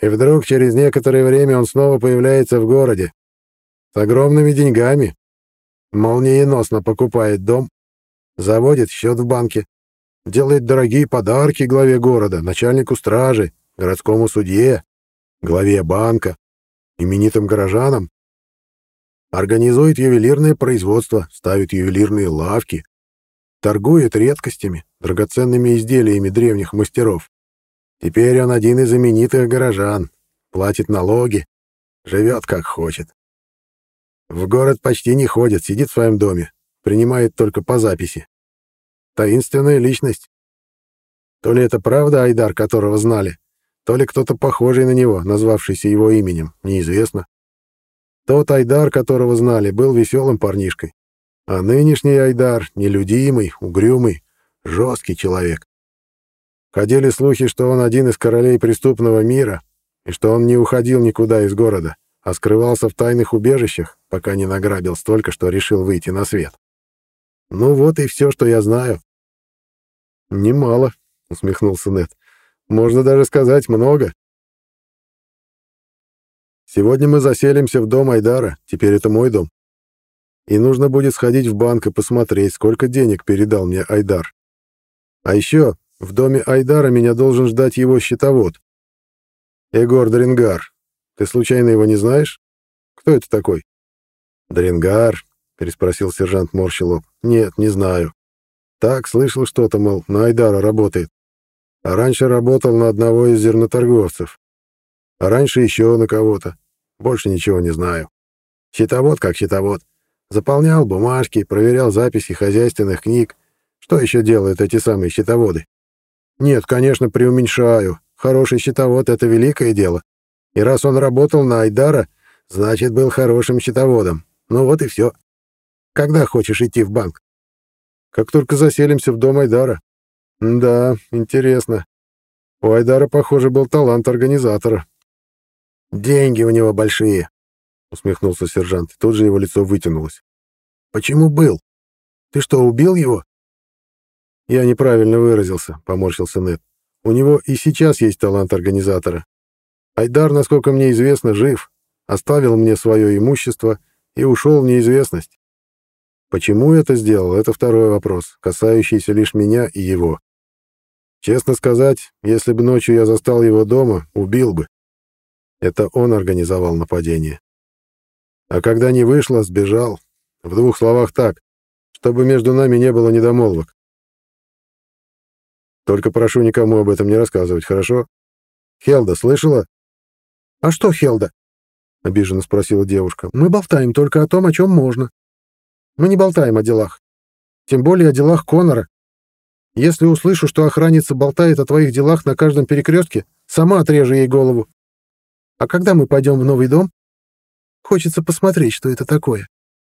И вдруг через некоторое время он снова появляется в городе. С огромными деньгами. Молниеносно покупает дом, заводит счет в банке, делает дорогие подарки главе города, начальнику стражи, городскому судье, главе банка, именитым горожанам. Организует ювелирное производство, ставит ювелирные лавки, торгует редкостями, драгоценными изделиями древних мастеров. Теперь он один из именитых горожан, платит налоги, живет как хочет. В город почти не ходит, сидит в своем доме, принимает только по записи. Таинственная личность. То ли это правда Айдар, которого знали, то ли кто-то похожий на него, назвавшийся его именем, неизвестно. Тот Айдар, которого знали, был веселым парнишкой. А нынешний Айдар — нелюдимый, угрюмый, жесткий человек. Ходили слухи, что он один из королей преступного мира, и что он не уходил никуда из города, а скрывался в тайных убежищах, пока не награбил столько, что решил выйти на свет. Ну вот и все, что я знаю. Немало, усмехнулся Нед. Можно даже сказать много. Сегодня мы заселимся в дом Айдара, теперь это мой дом. И нужно будет сходить в банк и посмотреть, сколько денег передал мне Айдар. А еще в доме Айдара меня должен ждать его счетовод. Егор Дрингар. Ты случайно его не знаешь? Кто это такой? Дрингар, переспросил сержант Морщилов. Нет, не знаю. Так, слышал что-то, мол, на Айдара работает. А раньше работал на одного из зерноторговцев. А раньше еще на кого-то. Больше ничего не знаю. Счетовод как счетовод. Заполнял бумажки, проверял записи хозяйственных книг. Что еще делают эти самые счетоводы? Нет, конечно, преуменьшаю. Хороший счетовод — это великое дело. И раз он работал на Айдара, значит, был хорошим счетоводом. Ну вот и все. Когда хочешь идти в банк? Как только заселимся в дом Айдара. Да, интересно. У Айдара, похоже, был талант организатора. Деньги у него большие, усмехнулся сержант. Тут же его лицо вытянулось. Почему был? Ты что, убил его? Я неправильно выразился, поморщился Нед. У него и сейчас есть талант организатора. Айдар, насколько мне известно, жив, оставил мне свое имущество и ушел в неизвестность. Почему это сделал, это второй вопрос, касающийся лишь меня и его. Честно сказать, если бы ночью я застал его дома, убил бы. Это он организовал нападение. А когда не вышло, сбежал. В двух словах так, чтобы между нами не было недомолвок. Только прошу никому об этом не рассказывать, хорошо? Хелда, слышала? — А что Хелда? — обиженно спросила девушка. — Мы болтаем только о том, о чем можно. Мы не болтаем о делах. Тем более о делах Конора. Если услышу, что охранница болтает о твоих делах на каждом перекрестке, сама отрежу ей голову. А когда мы пойдем в новый дом? Хочется посмотреть, что это такое.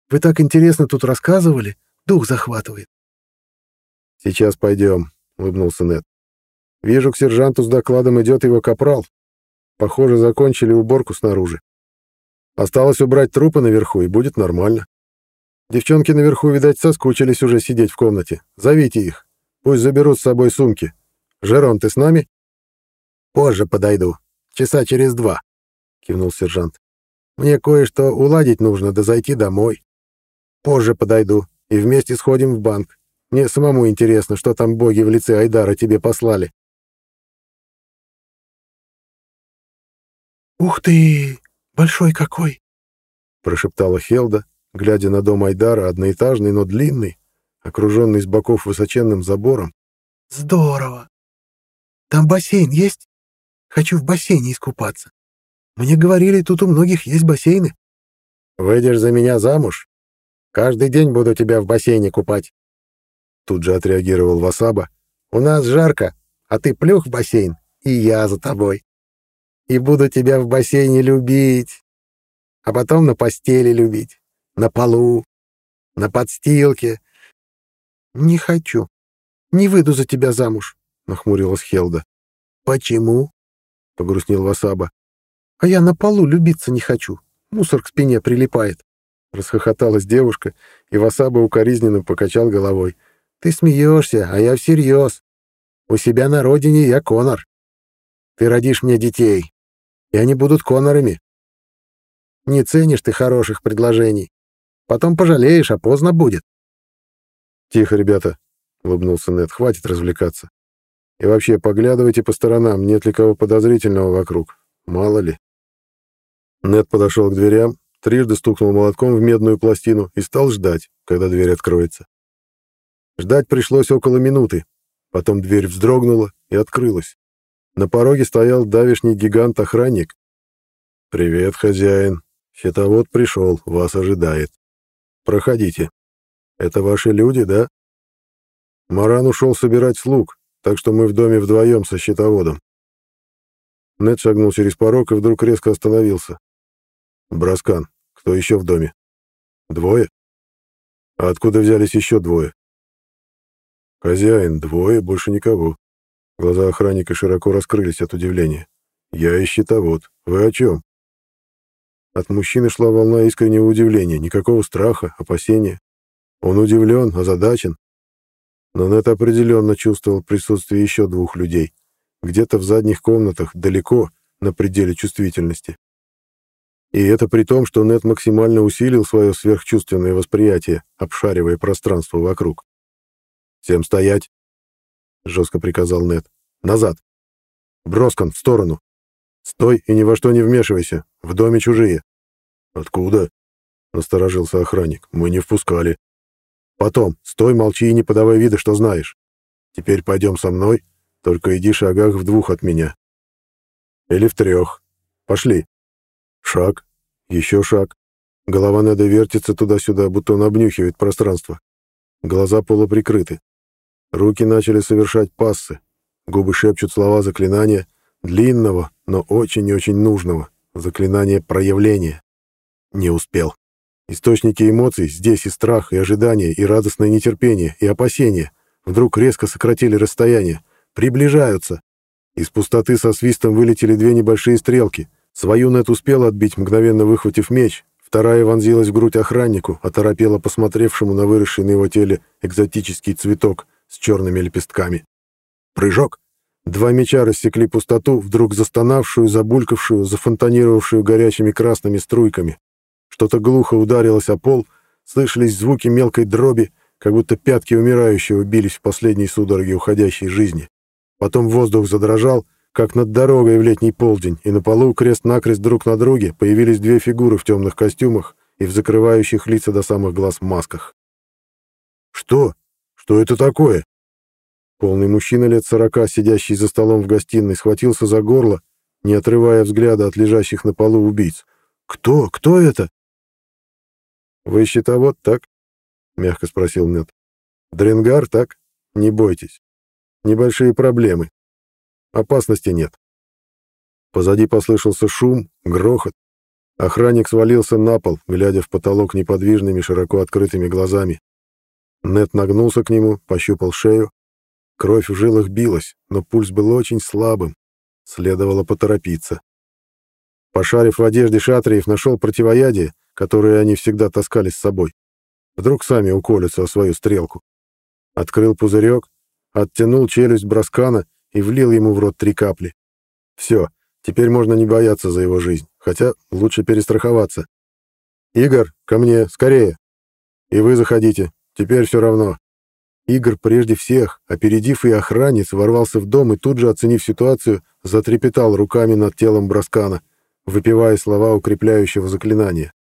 Вы так интересно тут рассказывали, дух захватывает. Сейчас пойдем, улыбнулся Нед. Вижу, к сержанту с докладом идет его капрал. Похоже, закончили уборку снаружи. Осталось убрать трупы наверху, и будет нормально. Девчонки наверху, видать, соскучились уже сидеть в комнате. Зовите их. Пусть заберут с собой сумки. Жерон, ты с нами? Позже подойду. Часа через два кивнул сержант. Мне кое-что уладить нужно, да зайти домой. Позже подойду и вместе сходим в банк. Мне самому интересно, что там боги в лице Айдара тебе послали. «Ух ты! Большой какой!» — прошептала Хелда, глядя на дом Айдара, одноэтажный, но длинный, окруженный с боков высоченным забором. «Здорово! Там бассейн есть? Хочу в бассейне искупаться. Мне говорили, тут у многих есть бассейны. Выйдешь за меня замуж? Каждый день буду тебя в бассейне купать. Тут же отреагировал Васаба. У нас жарко, а ты плюх в бассейн, и я за тобой. И буду тебя в бассейне любить. А потом на постели любить. На полу. На подстилке. Не хочу. Не выйду за тебя замуж, нахмурилась Хелда. Почему? Погрустнел Васаба. А я на полу любиться не хочу. Мусор к спине прилипает. Расхохоталась девушка, и Васаба укоризненно покачал головой. Ты смеешься, а я всерьез. У себя на родине я Конор. Ты родишь мне детей, и они будут Конорами. Не ценишь ты хороших предложений. Потом пожалеешь, а поздно будет. Тихо, ребята, — улыбнулся Нед, — хватит развлекаться. И вообще, поглядывайте по сторонам, нет ли кого подозрительного вокруг. Мало ли. Нед подошел к дверям, трижды стукнул молотком в медную пластину и стал ждать, когда дверь откроется. Ждать пришлось около минуты. Потом дверь вздрогнула и открылась. На пороге стоял давишний гигант-охранник. «Привет, хозяин. Щитовод пришел, вас ожидает. Проходите. Это ваши люди, да?» Маран ушел собирать слуг, так что мы в доме вдвоем со щитоводом. Нед шагнул через порог и вдруг резко остановился. Браскан, кто еще в доме? Двое? А откуда взялись еще двое? Хозяин, двое, больше никого. Глаза охранника широко раскрылись от удивления. «Я и щитовод. Вы о чем?» От мужчины шла волна искреннего удивления, никакого страха, опасения. Он удивлен, озадачен. Но Нет определенно чувствовал присутствие еще двух людей. Где-то в задних комнатах, далеко, на пределе чувствительности. И это при том, что Нет максимально усилил свое сверхчувственное восприятие, обшаривая пространство вокруг. «Всем стоять!» — жестко приказал Нет. «Назад! Броскан, в сторону! Стой и ни во что не вмешивайся! В доме чужие!» «Откуда?» — насторожился охранник. «Мы не впускали». «Потом, стой, молчи и не подавай вида, что знаешь. Теперь пойдем со мной, только иди шагах в двух от меня. Или в трех. Пошли». Шаг, еще шаг. Голова Неда вертится туда-сюда, будто он обнюхивает пространство. Глаза полуприкрыты. Руки начали совершать пассы. Губы шепчут слова заклинания, длинного, но очень и очень нужного. Заклинание проявления. Не успел. Источники эмоций здесь и страх, и ожидание, и радостное нетерпение, и опасение. Вдруг резко сократили расстояние. Приближаются. Из пустоты со свистом вылетели две небольшие стрелки. Свою Нет успел отбить, мгновенно выхватив меч. Вторая вонзилась в грудь охраннику, оторопела посмотревшему на выросший на его теле экзотический цветок с черными лепестками. Прыжок. Два меча рассекли пустоту, вдруг застонавшую, забулькавшую, зафонтанировавшую горячими красными струйками. Что-то глухо ударилось о пол, слышались звуки мелкой дроби, как будто пятки умирающего бились в последней судороге уходящей жизни. Потом воздух задрожал, как над дорогой в летний полдень, и на полу крест-накрест друг на друге появились две фигуры в темных костюмах и в закрывающих лица до самых глаз масках. «Что? Что это такое?» Полный мужчина лет сорока, сидящий за столом в гостиной, схватился за горло, не отрывая взгляда от лежащих на полу убийц. «Кто? Кто это?» «Вы щитовод, так?» — мягко спросил Нет. «Дренгар, так? Не бойтесь. Небольшие проблемы. Опасности нет». Позади послышался шум, грохот. Охранник свалился на пол, глядя в потолок неподвижными, широко открытыми глазами. Нет нагнулся к нему, пощупал шею. Кровь в жилах билась, но пульс был очень слабым. Следовало поторопиться. Пошарив в одежде шатриев, нашел противоядие, которые они всегда таскали с собой. Вдруг сами уколются о свою стрелку. Открыл пузырек, оттянул челюсть броскана и влил ему в рот три капли. Все, теперь можно не бояться за его жизнь, хотя лучше перестраховаться. «Игорь, ко мне, скорее!» «И вы заходите, теперь все равно». Игорь прежде всех, опередив и охранниц, ворвался в дом и тут же, оценив ситуацию, затрепетал руками над телом броскана, выпивая слова укрепляющего заклинания.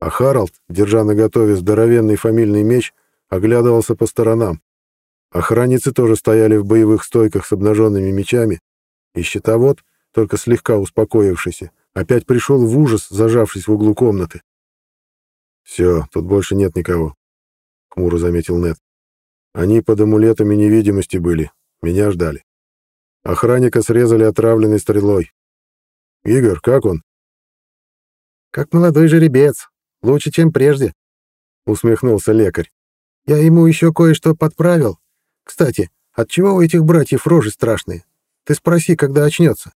А Харалд, держа наготове здоровенный фамильный меч, оглядывался по сторонам. Охранницы тоже стояли в боевых стойках с обнаженными мечами, и щитовод, только слегка успокоившийся, опять пришел в ужас, зажавшись в углу комнаты. «Все, тут больше нет никого», — хмуро заметил Нед. «Они под амулетами невидимости были, меня ждали. Охранника срезали отравленной стрелой. Игорь, как он?» «Как молодой жеребец», Лучше, чем прежде», — усмехнулся лекарь. «Я ему еще кое-что подправил. Кстати, от чего у этих братьев рожи страшные? Ты спроси, когда очнется».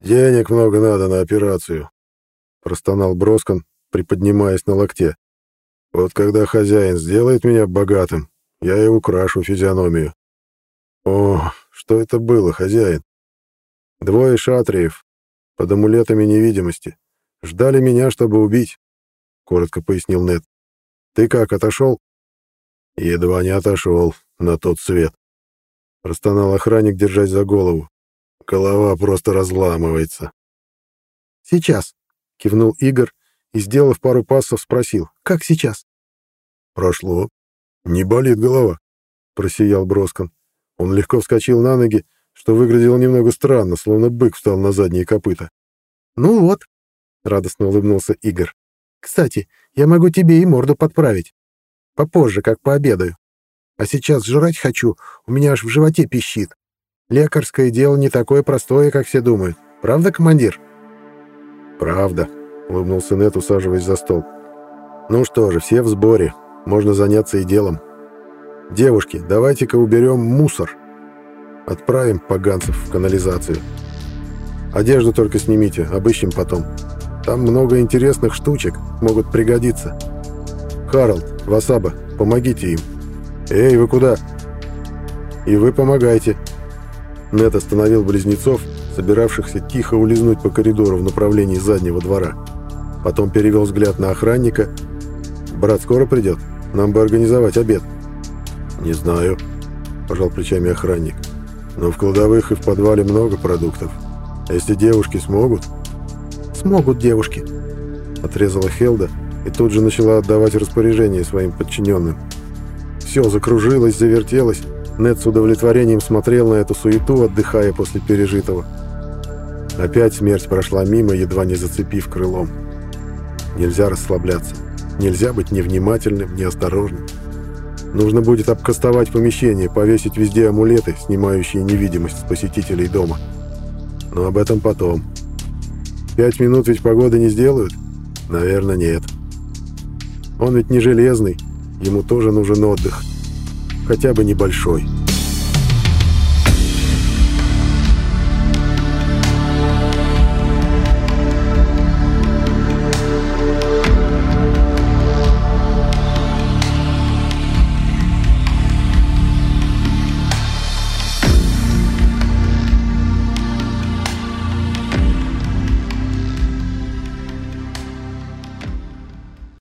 «Денег много надо на операцию», — простонал Броскан, приподнимаясь на локте. «Вот когда хозяин сделает меня богатым, я и украшу физиономию». «О, что это было, хозяин?» «Двое шатриев, под амулетами невидимости, ждали меня, чтобы убить коротко пояснил Нед. Ты как, отошел? Едва не отошел на тот свет. Простонал охранник, держась за голову. Голова просто разламывается. Сейчас, кивнул Игорь и, сделав пару пассов, спросил. Как сейчас? Прошло. Не болит голова, просиял Броскан. Он легко вскочил на ноги, что выглядело немного странно, словно бык встал на задние копыта. «Ну вот», — радостно улыбнулся Игорь. Кстати, я могу тебе и морду подправить. Попозже, как пообедаю. А сейчас жрать хочу, у меня аж в животе пищит. Лекарское дело не такое простое, как все думают. Правда, командир? Правда, улыбнулся Нет, усаживаясь за стол. Ну что же, все в сборе. Можно заняться и делом. Девушки, давайте-ка уберем мусор. Отправим поганцев в канализацию. Одежду только снимите, обыщем потом. Там много интересных штучек, могут пригодиться. Харалд, Васаба, помогите им. Эй, вы куда? И вы помогайте. Нет остановил близнецов, собиравшихся тихо улизнуть по коридору в направлении заднего двора. Потом перевел взгляд на охранника. «Брат скоро придет? Нам бы организовать обед». «Не знаю», — пожал плечами охранник. «Но в кладовых и в подвале много продуктов. Если девушки смогут...» «Смогут девушки», — отрезала Хелда и тут же начала отдавать распоряжение своим подчиненным. Все закружилось, завертелось. Нед с удовлетворением смотрел на эту суету, отдыхая после пережитого. Опять смерть прошла мимо, едва не зацепив крылом. Нельзя расслабляться. Нельзя быть невнимательным, неосторожным. Нужно будет обкастовать помещение, повесить везде амулеты, снимающие невидимость с посетителей дома. Но об этом потом. Пять минут ведь погоды не сделают? Наверное, нет. Он ведь не железный, ему тоже нужен отдых. Хотя бы небольшой.